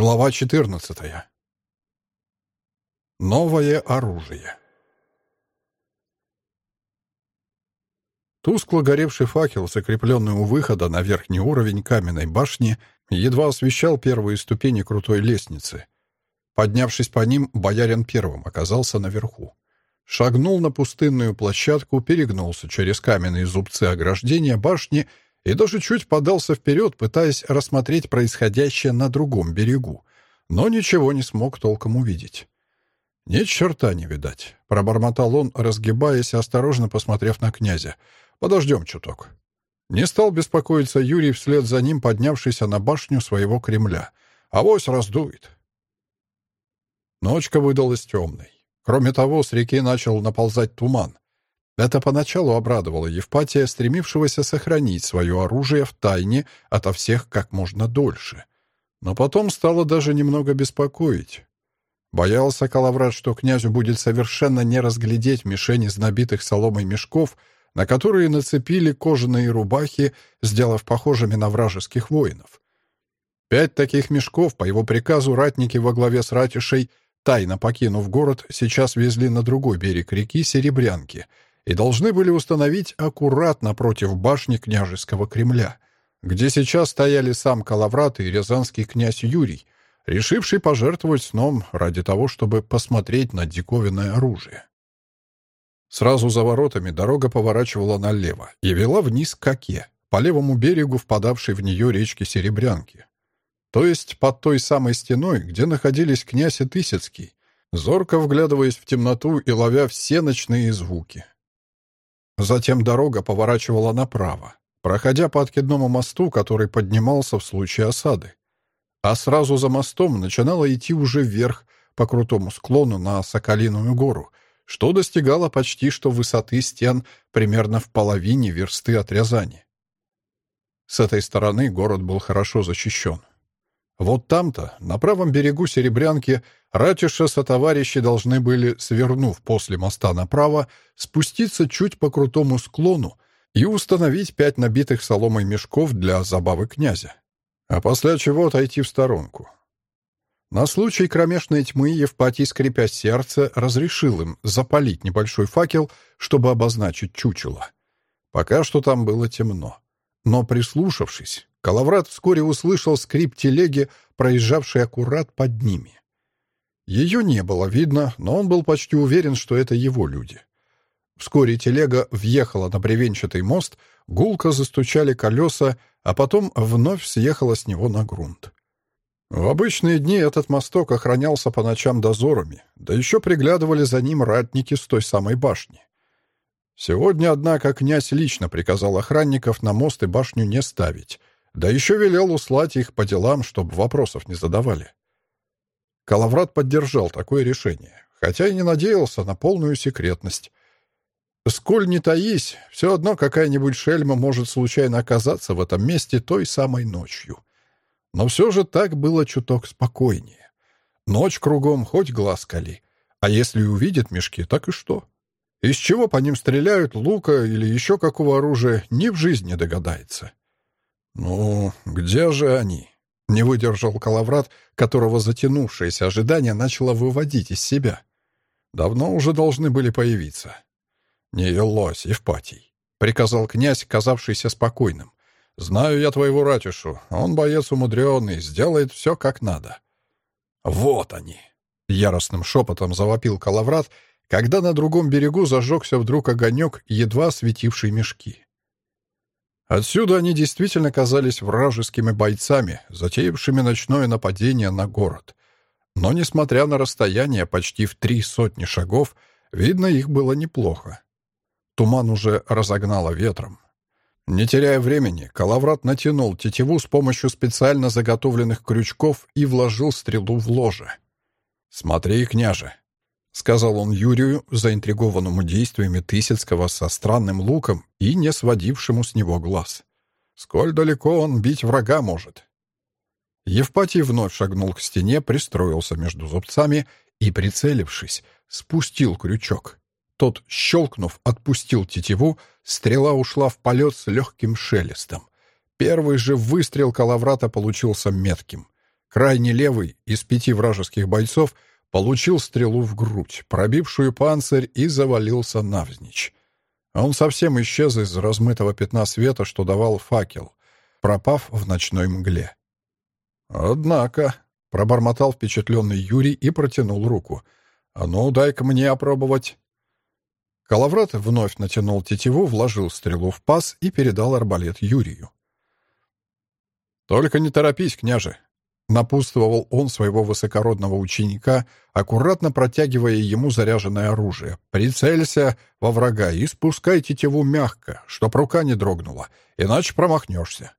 Глава 14. Новое оружие. Тускло горевший факел, закрепленный у выхода на верхний уровень каменной башни, едва освещал первые ступени крутой лестницы. Поднявшись по ним, боярин первым оказался наверху. Шагнул на пустынную площадку, перегнулся через каменные зубцы ограждения башни и даже чуть подался вперед, пытаясь рассмотреть происходящее на другом берегу, но ничего не смог толком увидеть. «Ни черта не видать», — пробормотал он, разгибаясь и осторожно посмотрев на князя. «Подождем чуток». Не стал беспокоиться Юрий вслед за ним, поднявшийся на башню своего Кремля. «Авось раздует». Ночка выдалась темной. Кроме того, с реки начал наползать туман. Это поначалу обрадовало Евпатия, стремившегося сохранить свое оружие в тайне ото всех как можно дольше. Но потом стало даже немного беспокоить. Боялся Калаврат, что князю будет совершенно не разглядеть мишень из набитых соломой мешков, на которые нацепили кожаные рубахи, сделав похожими на вражеских воинов. Пять таких мешков, по его приказу, ратники во главе с ратишей, тайно покинув город, сейчас везли на другой берег реки Серебрянки — и должны были установить аккуратно против башни княжеского Кремля, где сейчас стояли сам Калаврат и рязанский князь Юрий, решивший пожертвовать сном ради того, чтобы посмотреть на диковинное оружие. Сразу за воротами дорога поворачивала налево и вела вниз к Оке, по левому берегу впадавшей в нее речки Серебрянки. То есть под той самой стеной, где находились князь и Тысяцкий, зорко вглядываясь в темноту и ловя все ночные звуки. Затем дорога поворачивала направо, проходя по откидному мосту, который поднимался в случае осады. А сразу за мостом начинала идти уже вверх по крутому склону на Соколиную гору, что достигало почти что высоты стен примерно в половине версты от Рязани. С этой стороны город был хорошо защищен. Вот там-то, на правом берегу Серебрянки, Ратиша со товарищи должны были, свернув после моста направо, спуститься чуть по крутому склону и установить пять набитых соломой мешков для забавы князя, а после чего отойти в сторонку. На случай кромешной тьмы Евпатий, скрипя сердце, разрешил им запалить небольшой факел, чтобы обозначить чучело. Пока что там было темно. Но прислушавшись, Калаврат вскоре услышал скрип телеги, проезжавшей аккурат под ними. Ее не было видно, но он был почти уверен, что это его люди. Вскоре телега въехала на бревенчатый мост, гулко застучали колеса, а потом вновь съехала с него на грунт. В обычные дни этот мосток охранялся по ночам дозорами, да еще приглядывали за ним ратники с той самой башни. Сегодня, однако, князь лично приказал охранников на мост и башню не ставить, да еще велел услать их по делам, чтобы вопросов не задавали. Калаврат поддержал такое решение, хотя и не надеялся на полную секретность. Сколь не таись, все одно какая-нибудь шельма может случайно оказаться в этом месте той самой ночью. Но все же так было чуток спокойнее. Ночь кругом, хоть глаз кали. А если увидит мешки, так и что? Из чего по ним стреляют, лука или еще какого оружия, ни в жизни догадается. «Ну, где же они?» — не выдержал Калаврат, которого затянувшееся ожидание начало выводить из себя. Давно уже должны были появиться. «Не елось, Евпатий», — приказал князь, казавшийся спокойным. «Знаю я твоего ратишу. Он боец умудренный, сделает все как надо». «Вот они!» — яростным шепотом завопил Калаврат, когда на другом берегу зажегся вдруг огонек, едва осветивший мешки. Отсюда они действительно казались вражескими бойцами, затеявшими ночное нападение на город. Но, несмотря на расстояние почти в три сотни шагов, видно их было неплохо. Туман уже разогнало ветром. Не теряя времени, Калаврат натянул тетиву с помощью специально заготовленных крючков и вложил стрелу в ложе. «Смотри, княже, — сказал он Юрию, заинтригованному действиями Тысяцкого со странным луком и не сводившему с него глаз. «Сколь далеко он бить врага может?» Евпатий вновь шагнул к стене, пристроился между зубцами и, прицелившись, спустил крючок. Тот, щелкнув, отпустил тетиву, стрела ушла в полет с легким шелестом. Первый же выстрел Калаврата получился метким. Крайне левый из пяти вражеских бойцов получил стрелу в грудь, пробившую панцирь, и завалился навзничь. Он совсем исчез из размытого пятна света, что давал факел, пропав в ночной мгле. «Однако», — пробормотал впечатленный Юрий и протянул руку. «А ну, дай-ка мне опробовать». Калаврат вновь натянул тетиву, вложил стрелу в паз и передал арбалет Юрию. «Только не торопись, княже!» Напутствовал он своего высокородного ученика, аккуратно протягивая ему заряженное оружие. «Прицелься во врага и спускай тетиву мягко, чтоб рука не дрогнула, иначе промахнешься».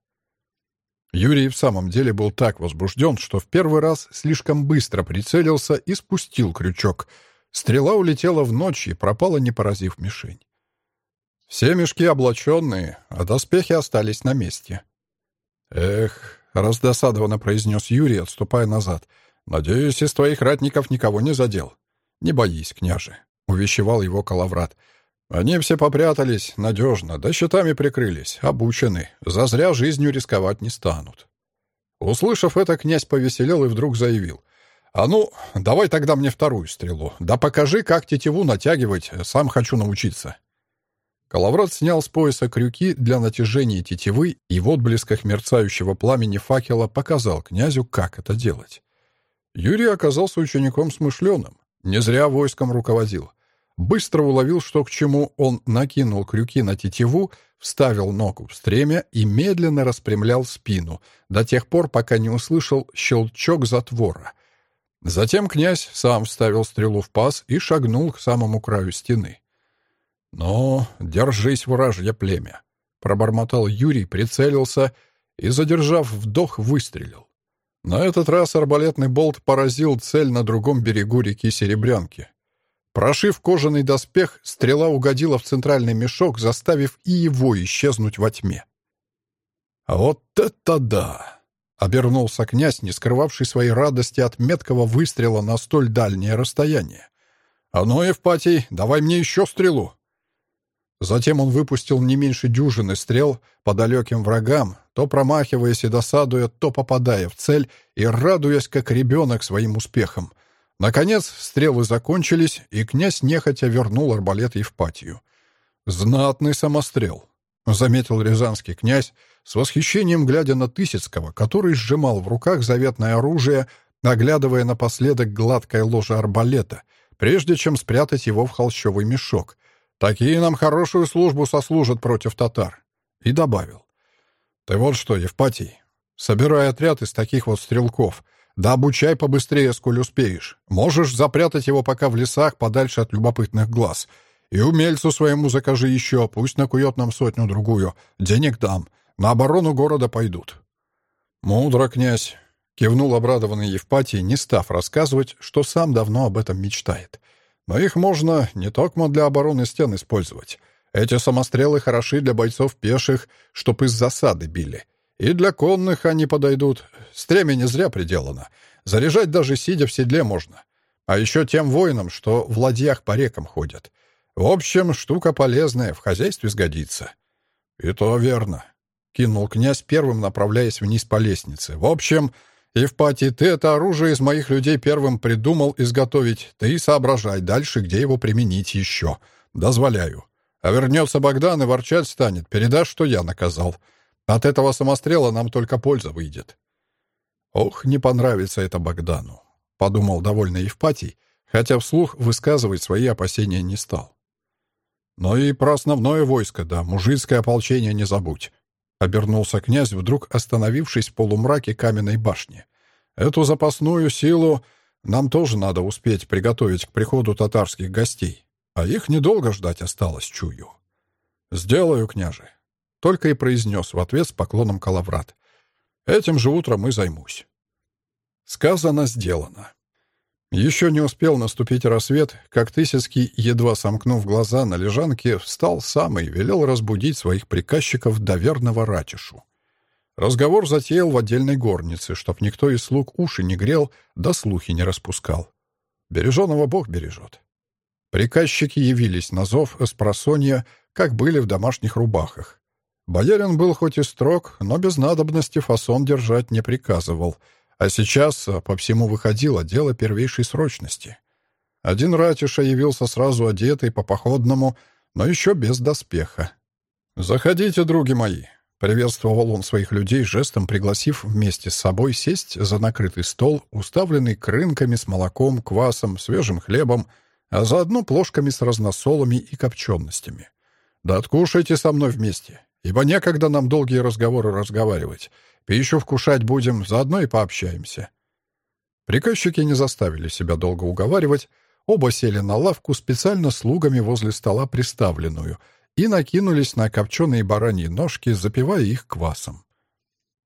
Юрий в самом деле был так возбужден, что в первый раз слишком быстро прицелился и спустил крючок. Стрела улетела в ночь и пропала, не поразив мишень. Все мешки облаченные, а доспехи остались на месте. «Эх», — раздосадованно произнес Юрий, отступая назад, «надеюсь, из твоих ратников никого не задел». «Не боись, княже», — увещевал его Калаврат. «Они все попрятались надежно, да щитами прикрылись, обучены, зазря жизнью рисковать не станут». Услышав это, князь повеселел и вдруг заявил. «А ну, давай тогда мне вторую стрелу. Да покажи, как тетиву натягивать, сам хочу научиться». Калаврат снял с пояса крюки для натяжения тетивы и в отблесках мерцающего пламени факела показал князю, как это делать. Юрий оказался учеником смышленым, не зря войском руководил. Быстро уловил, что к чему он накинул крюки на тетиву, вставил ногу в стремя и медленно распрямлял спину до тех пор, пока не услышал щелчок затвора. Затем князь сам вставил стрелу в паз и шагнул к самому краю стены. «Ну, держись, вражье племя!» — пробормотал Юрий, прицелился и, задержав вдох, выстрелил. На этот раз арбалетный болт поразил цель на другом берегу реки Серебрянки. Прошив кожаный доспех, стрела угодила в центральный мешок, заставив и его исчезнуть во тьме. «А вот это да!» — обернулся князь, не скрывавший своей радости от меткого выстрела на столь дальнее расстояние. «А ну, Евпатий, давай мне еще стрелу!» Затем он выпустил не меньше дюжины стрел по далеким врагам, то промахиваясь и досадуя, то попадая в цель и радуясь, как ребенок, своим успехом. Наконец стрелы закончились, и князь нехотя вернул арбалет Евпатию. «Знатный самострел», — заметил рязанский князь, с восхищением глядя на Тысяцкого, который сжимал в руках заветное оружие, оглядывая напоследок гладкое ложе арбалета, прежде чем спрятать его в холщовый мешок, Такие нам хорошую службу сослужат против татар. И добавил. Ты вот что, Евпатий, собирай отряд из таких вот стрелков. Да обучай побыстрее, сколь успеешь. Можешь запрятать его пока в лесах, подальше от любопытных глаз. И умельцу своему закажи еще, пусть накует нам сотню-другую. Денег дам. На оборону города пойдут. Мудро, князь. Кивнул обрадованный Евпатий, не став рассказывать, что сам давно об этом мечтает. Но их можно не только для обороны стен использовать. Эти самострелы хороши для бойцов пеших, чтоб из засады били. И для конных они подойдут. Стремя не зря приделано. Заряжать даже сидя в седле можно. А еще тем воинам, что в ладьях по рекам ходят. В общем, штука полезная, в хозяйстве сгодится. И то верно. Кинул князь первым, направляясь вниз по лестнице. В общем, «Евпатий, ты это оружие из моих людей первым придумал изготовить. Ты соображай дальше, где его применить еще. Дозволяю. А вернется Богдан и ворчать станет. Передашь, что я наказал. От этого самострела нам только польза выйдет». «Ох, не понравится это Богдану», — подумал довольный Евпатий, хотя вслух высказывать свои опасения не стал. «Но и про основное войско, да, мужицкое ополчение не забудь. Обернулся князь, вдруг остановившись в полумраке каменной башни. «Эту запасную силу нам тоже надо успеть приготовить к приходу татарских гостей, а их недолго ждать осталось, чую». «Сделаю, княже», — только и произнес в ответ с поклоном Калаврат. «Этим же утром и займусь». Сказано, сделано. Еще не успел наступить рассвет, как Тысяцкий, едва сомкнув глаза на лежанке, встал сам и велел разбудить своих приказчиков до верного ратишу. Разговор затеял в отдельной горнице, чтоб никто из слуг уши не грел, да слухи не распускал. Береженого Бог бережет. Приказчики явились на зов с просонья, как были в домашних рубахах. Боярин был хоть и строг, но без надобности фасон держать не приказывал — А сейчас по всему выходило дело первейшей срочности. Один ратиша явился сразу одетый по походному, но еще без доспеха. «Заходите, други мои!» — приветствовал он своих людей, жестом пригласив вместе с собой сесть за накрытый стол, уставленный крынками с молоком, квасом, свежим хлебом, а заодно плошками с разносолами и копченостями. «Да откушайте со мной вместе, ибо некогда нам долгие разговоры разговаривать. Пищу вкушать будем, заодно и пообщаемся». Приказчики не заставили себя долго уговаривать, оба сели на лавку специально слугами возле стола приставленную — и накинулись на копченые бараньи ножки, запивая их квасом.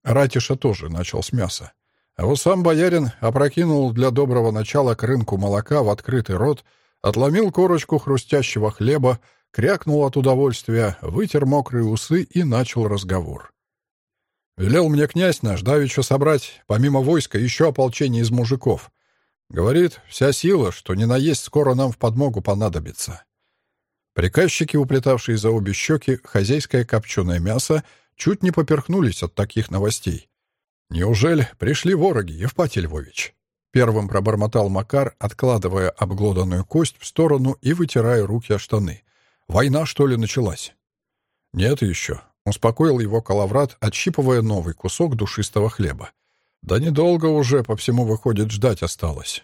Ратиша тоже начал с мяса. А вот сам боярин опрокинул для доброго начала к рынку молока в открытый рот, отломил корочку хрустящего хлеба, крякнул от удовольствия, вытер мокрые усы и начал разговор. «Велел мне князь наш давеча собрать, помимо войска, еще ополчение из мужиков. Говорит, вся сила, что не наесть скоро нам в подмогу понадобится. Приказчики, уплетавшие за обе щеки хозяйское копченое мясо, чуть не поперхнулись от таких новостей. «Неужели пришли вороги, Евпатий Львович?» Первым пробормотал Макар, откладывая обглоданную кость в сторону и вытирая руки о штаны. «Война, что ли, началась?» «Нет еще», — успокоил его Калаврат, отщипывая новый кусок душистого хлеба. «Да недолго уже, по всему, выходит, ждать осталось.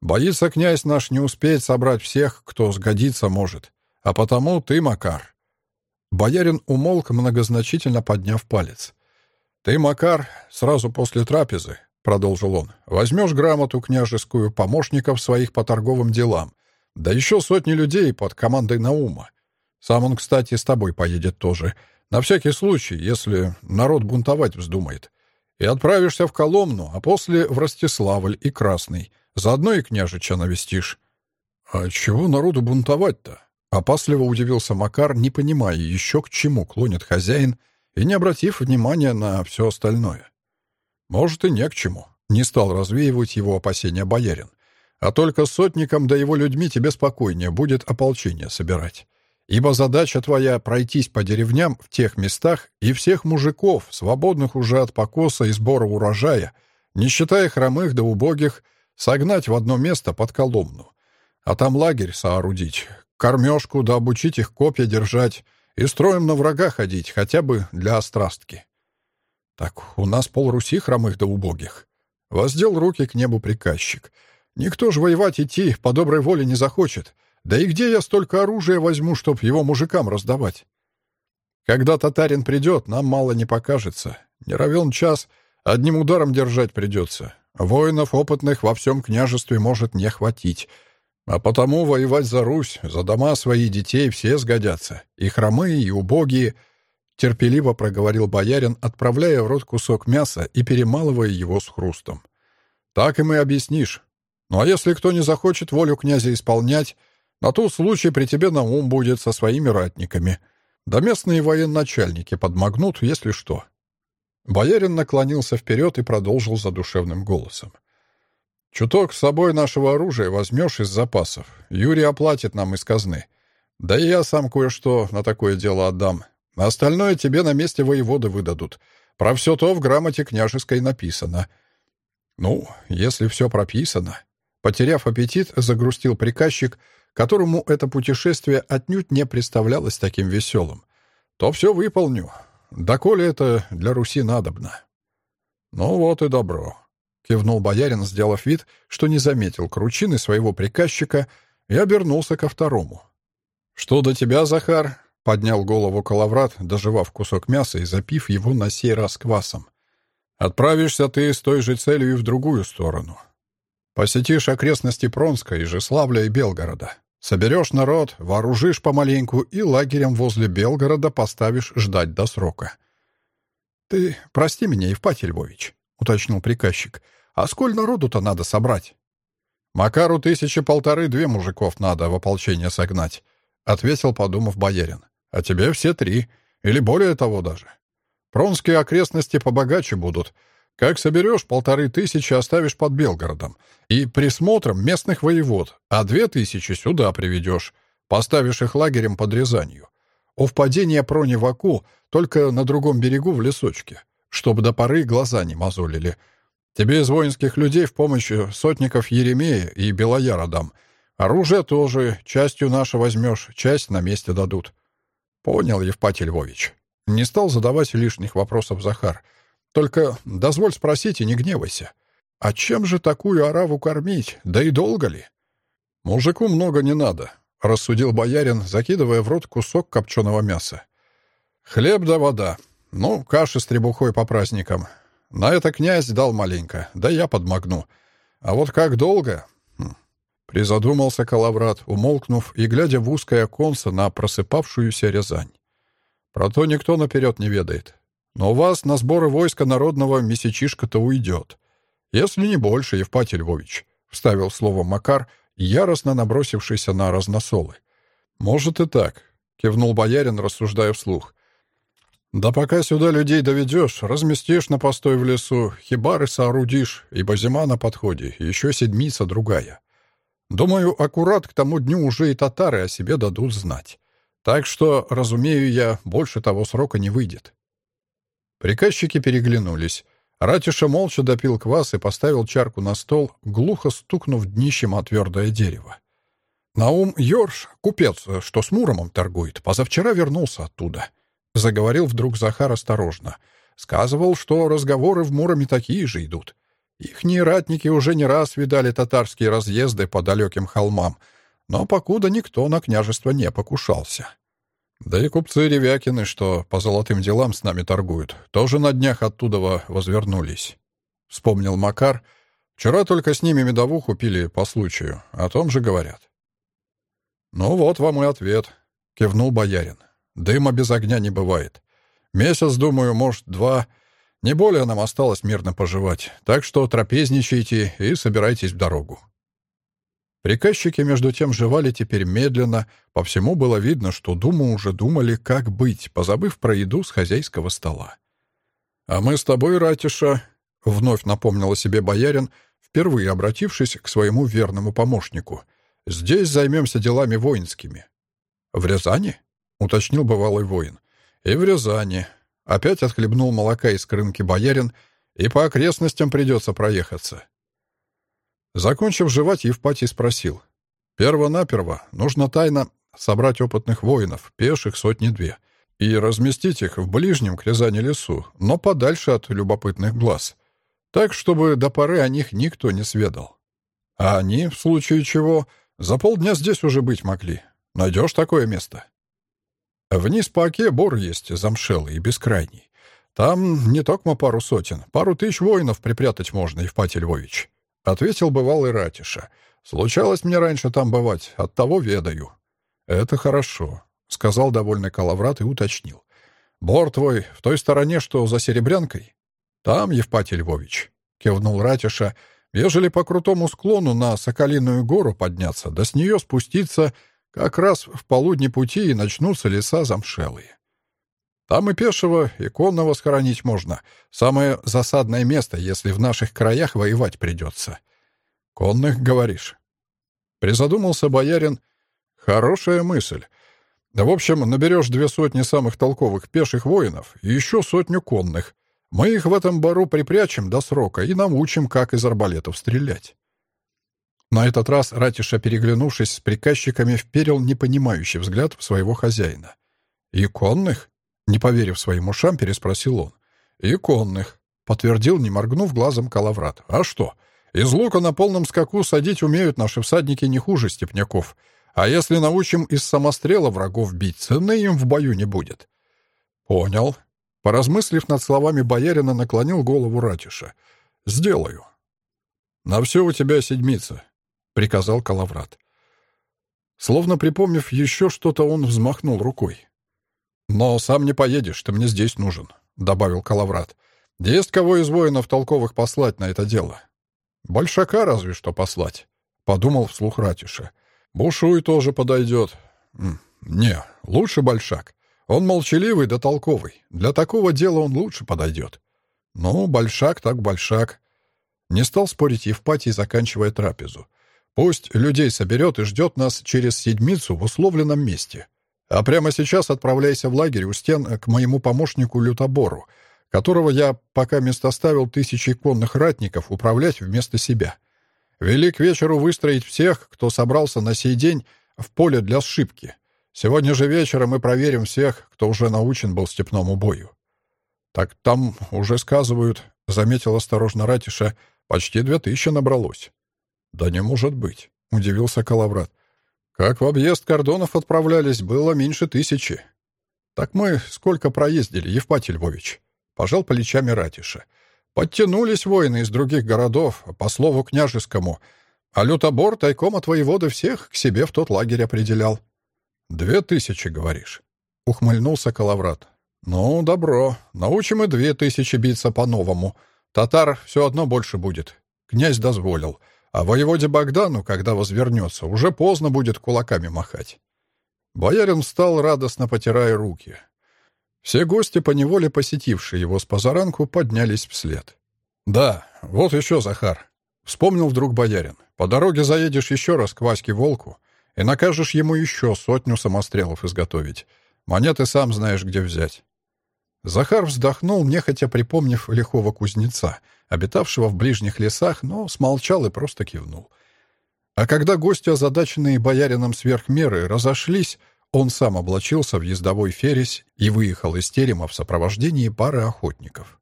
Боится князь наш не успеть собрать всех, кто сгодится может. А потому ты, Макар». Боярин умолк, многозначительно подняв палец. «Ты, Макар, сразу после трапезы, — продолжил он, — возьмешь грамоту княжескую помощников своих по торговым делам, да еще сотни людей под командой Наума. Сам он, кстати, с тобой поедет тоже, на всякий случай, если народ бунтовать вздумает. И отправишься в Коломну, а после в Ростиславль и Красный. Заодно и княжича навестишь». «А чего народу бунтовать-то?» Опасливо удивился Макар, не понимая еще, к чему клонит хозяин, и не обратив внимания на все остальное. Может, и не к чему. Не стал развеивать его опасения боярин. А только сотникам да его людьми тебе спокойнее будет ополчение собирать. Ибо задача твоя — пройтись по деревням в тех местах и всех мужиков, свободных уже от покоса и сбора урожая, не считая хромых да убогих, согнать в одно место под Коломну, а там лагерь соорудить, кормежку, да обучить их копья держать и строем на врага ходить, хотя бы для острастки. Так у нас пол Руси хромых да убогих. Воздел руки к небу приказчик. Никто ж воевать идти по доброй воле не захочет. Да и где я столько оружия возьму, чтоб его мужикам раздавать? Когда татарин придет, нам мало не покажется. Не равен час, одним ударом держать придется. Воинов опытных во всем княжестве может не хватить — а потому воевать за Русь, за дома свои детей все сгодятся. И хромые, и убогие. Терпеливо проговорил боярин, отправляя в рот кусок мяса и перемалывая его с хрустом. Так им и объяснишь. Ну а если кто не захочет волю князя исполнять, на тот случай при тебе на ум будет со своими ратниками. Да местные военачальники подмогнут, если что. Боярин наклонился вперед и продолжил задушевным голосом. — Чуток с собой нашего оружия возьмешь из запасов. Юрий оплатит нам из казны. Да и я сам кое-что на такое дело отдам. Остальное тебе на месте воеводы выдадут. Про все то в грамоте княжеской написано. Ну, если все прописано. Потеряв аппетит, загрустил приказчик, которому это путешествие отнюдь не представлялось таким веселым. То все выполню. Доколе это для Руси надобно. Ну вот и добро. — кивнул боярин, сделав вид, что не заметил кручины своего приказчика, и обернулся ко второму. «Что до тебя, Захар?» — поднял голову Калаврат, доживав кусок мяса и запив его на сей раз квасом. «Отправишься ты с той же целью и в другую сторону. Посетишь окрестности Пронска, Ижеславля и Белгорода. Соберешь народ, вооружишь помаленьку и лагерем возле Белгорода поставишь ждать до срока». «Ты прости меня, Евпатий Львович», — уточнил приказчик. «А сколь народу-то надо собрать?» «Макару тысячи полторы-две мужиков надо в ополчение согнать», — ответил, подумав боярин. «А тебе все три. Или более того даже. Пронские окрестности побогаче будут. Как соберешь, полторы тысячи оставишь под Белгородом. И присмотром местных воевод, а две тысячи сюда приведешь. Поставишь их лагерем под Рязанью. У впадения Прони в Аку только на другом берегу в лесочке чтобы до поры глаза не мозолили. Тебе из воинских людей в помощь сотников Еремея и Белояра дам. Оружие тоже частью наше возьмешь, часть на месте дадут». «Понял, Евпатий Львович». Не стал задавать лишних вопросов Захар. «Только дозволь спросить и не гневайся. А чем же такую ораву кормить? Да и долго ли?» «Мужику много не надо», — рассудил боярин, закидывая в рот кусок копченого мяса. «Хлеб да вода. Ну, каши с требухой по праздникам. На это князь дал маленько, да я подмогну. А вот как долго? Хм. Призадумался Калаврат, умолкнув и глядя в узкое оконце на просыпавшуюся Рязань. Про то никто наперед не ведает. Но у вас на сборы войска народного месячишка-то уйдет. Если не больше, Евпатий Львович, — вставил слово Макар, яростно набросившийся на разносолы. «Может и так», — кивнул боярин, рассуждая вслух. Да пока сюда людей доведешь, разместишь на постой в лесу, хибары соорудишь, ибо зима на подходе, еще седмица другая. Думаю, аккурат к тому дню уже и татары о себе дадут знать. Так что, разумею я, больше того срока не выйдет. Приказчики переглянулись. Ратиша молча допил квас и поставил чарку на стол, глухо стукнув днищем о твердое дерево. Наум Йорш, купец, что с Муромом торгует, позавчера вернулся оттуда — Заговорил вдруг Захар осторожно. Сказывал, что разговоры в Муроме такие же идут. Ихние ратники уже не раз видали татарские разъезды по далеким холмам, но покуда никто на княжество не покушался. Да и купцы Ревякины, что по золотым делам с нами торгуют, тоже на днях оттуда возвернулись. Вспомнил Макар. Вчера только с ними медовуху пили по случаю. О том же говорят. «Ну вот вам и ответ», — кивнул боярин. Дыма без огня не бывает. Месяц, думаю, может, два. Не более нам осталось мирно поживать. Так что трапезничайте и собирайтесь в дорогу. Приказчики, между тем, жевали теперь медленно. По всему было видно, что Думу уже думали, как быть, позабыв про еду с хозяйского стола. «А мы с тобой, Ратиша», — вновь напомнил о себе боярин, впервые обратившись к своему верному помощнику, — «здесь займемся делами воинскими». «В Рязани?» — уточнил бывалый воин. «И в Рязани». Опять отхлебнул молока из крынки боярин, и по окрестностям придется проехаться. Закончив жевать, Евпатий спросил. «Перво-наперво нужно тайно собрать опытных воинов, пеших сотни-две, и разместить их в ближнем к Рязани лесу, но подальше от любопытных глаз, так, чтобы до поры о них никто не сведал. А они, в случае чего, за полдня здесь уже быть могли. Найдешь такое место?» Вниз по оке бор есть, замшелый и бескрайний. Там не только пару сотен, пару тысяч воинов припрятать можно, Евпатий Львович. Ответил бывалый Ратиша. Случалось мне раньше там бывать, от того ведаю. Это хорошо, сказал довольный Калаврат и уточнил. Бор твой в той стороне, что за Серебрянкой? Там, Евпатий Львович, кивнул Ратиша, ежели по крутому склону на Соколиную гору подняться, да с нее спуститься — как раз в полудне пути и начнутся леса замшелые. Там и пешего, и конного схоронить можно. Самое засадное место, если в наших краях воевать придется. Конных, говоришь? Призадумался боярин. Хорошая мысль. В общем, наберешь две сотни самых толковых пеших воинов и еще сотню конных. Мы их в этом бару припрячем до срока и научим, как из арбалетов стрелять. На этот раз Ратиша, переглянувшись с приказчиками, вперил непонимающий взгляд в своего хозяина. «Иконных?» — не поверив своим ушам, переспросил он. «Иконных», — подтвердил, не моргнув глазом Калаврат. «А что? Из лука на полном скаку садить умеют наши всадники не хуже степняков. А если научим из самострела врагов бить, цены им в бою не будет». «Понял». Поразмыслив над словами боярина, наклонил голову Ратиша. «Сделаю». «На все у тебя седмица. — приказал Калаврат. Словно припомнив еще что-то, он взмахнул рукой. «Но сам не поедешь, ты мне здесь нужен», — добавил Калаврат. «Есть кого из воинов толковых послать на это дело?» «Большака разве что послать», — подумал вслух Ратиша. «Бушуй тоже подойдет». «Не, лучше Большак. Он молчаливый да толковый. Для такого дела он лучше подойдет». «Ну, Большак так Большак». Не стал спорить Евпатий, заканчивая трапезу. Пусть людей соберет и ждет нас через седмицу в условленном месте. А прямо сейчас отправляйся в лагерь у стен к моему помощнику Лютобору. которого я пока место тысячи конных ратников управлять вместо себя. Вели к вечеру выстроить всех, кто собрался на сей день в поле для сшибки. Сегодня же вечером мы проверим всех, кто уже научен был степному бою. «Так там уже сказывают», — заметил осторожно Ратиша, — «почти две тысячи набралось». «Да не может быть», — удивился Калаврат. «Как в объезд кордонов отправлялись, было меньше тысячи». «Так мы сколько проездили, Евпатий Львович?» — пожал плечами Ратиша. «Подтянулись воины из других городов, по слову княжескому, а лютобор тайком от воеводы всех к себе в тот лагерь определял». «Две тысячи, говоришь?» — ухмыльнулся Калаврат. «Ну, добро. Научим и две тысячи биться по-новому. Татар все одно больше будет. Князь дозволил. А воеводе Богдану, когда возвернется, уже поздно будет кулаками махать». Боярин встал, радостно потирая руки. Все гости, поневоле посетившие его с позаранку, поднялись вслед. «Да, вот еще, Захар», — вспомнил вдруг боярин. «По дороге заедешь еще раз к Ваське Волку и накажешь ему еще сотню самострелов изготовить. Монеты сам знаешь, где взять». Захар вздохнул, нехотя припомнив лихого кузнеца, обитавшего в ближних лесах, но смолчал и просто кивнул. А когда гости, озадаченные боярином сверх меры, разошлись, он сам облачился в ездовой фересь и выехал из терема в сопровождении пары охотников.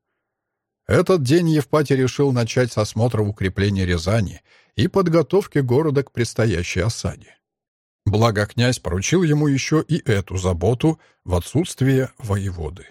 Этот день Евпатий решил начать с осмотра укрепления Рязани и подготовки города к предстоящей осаде. Благо князь поручил ему еще и эту заботу в отсутствие воеводы.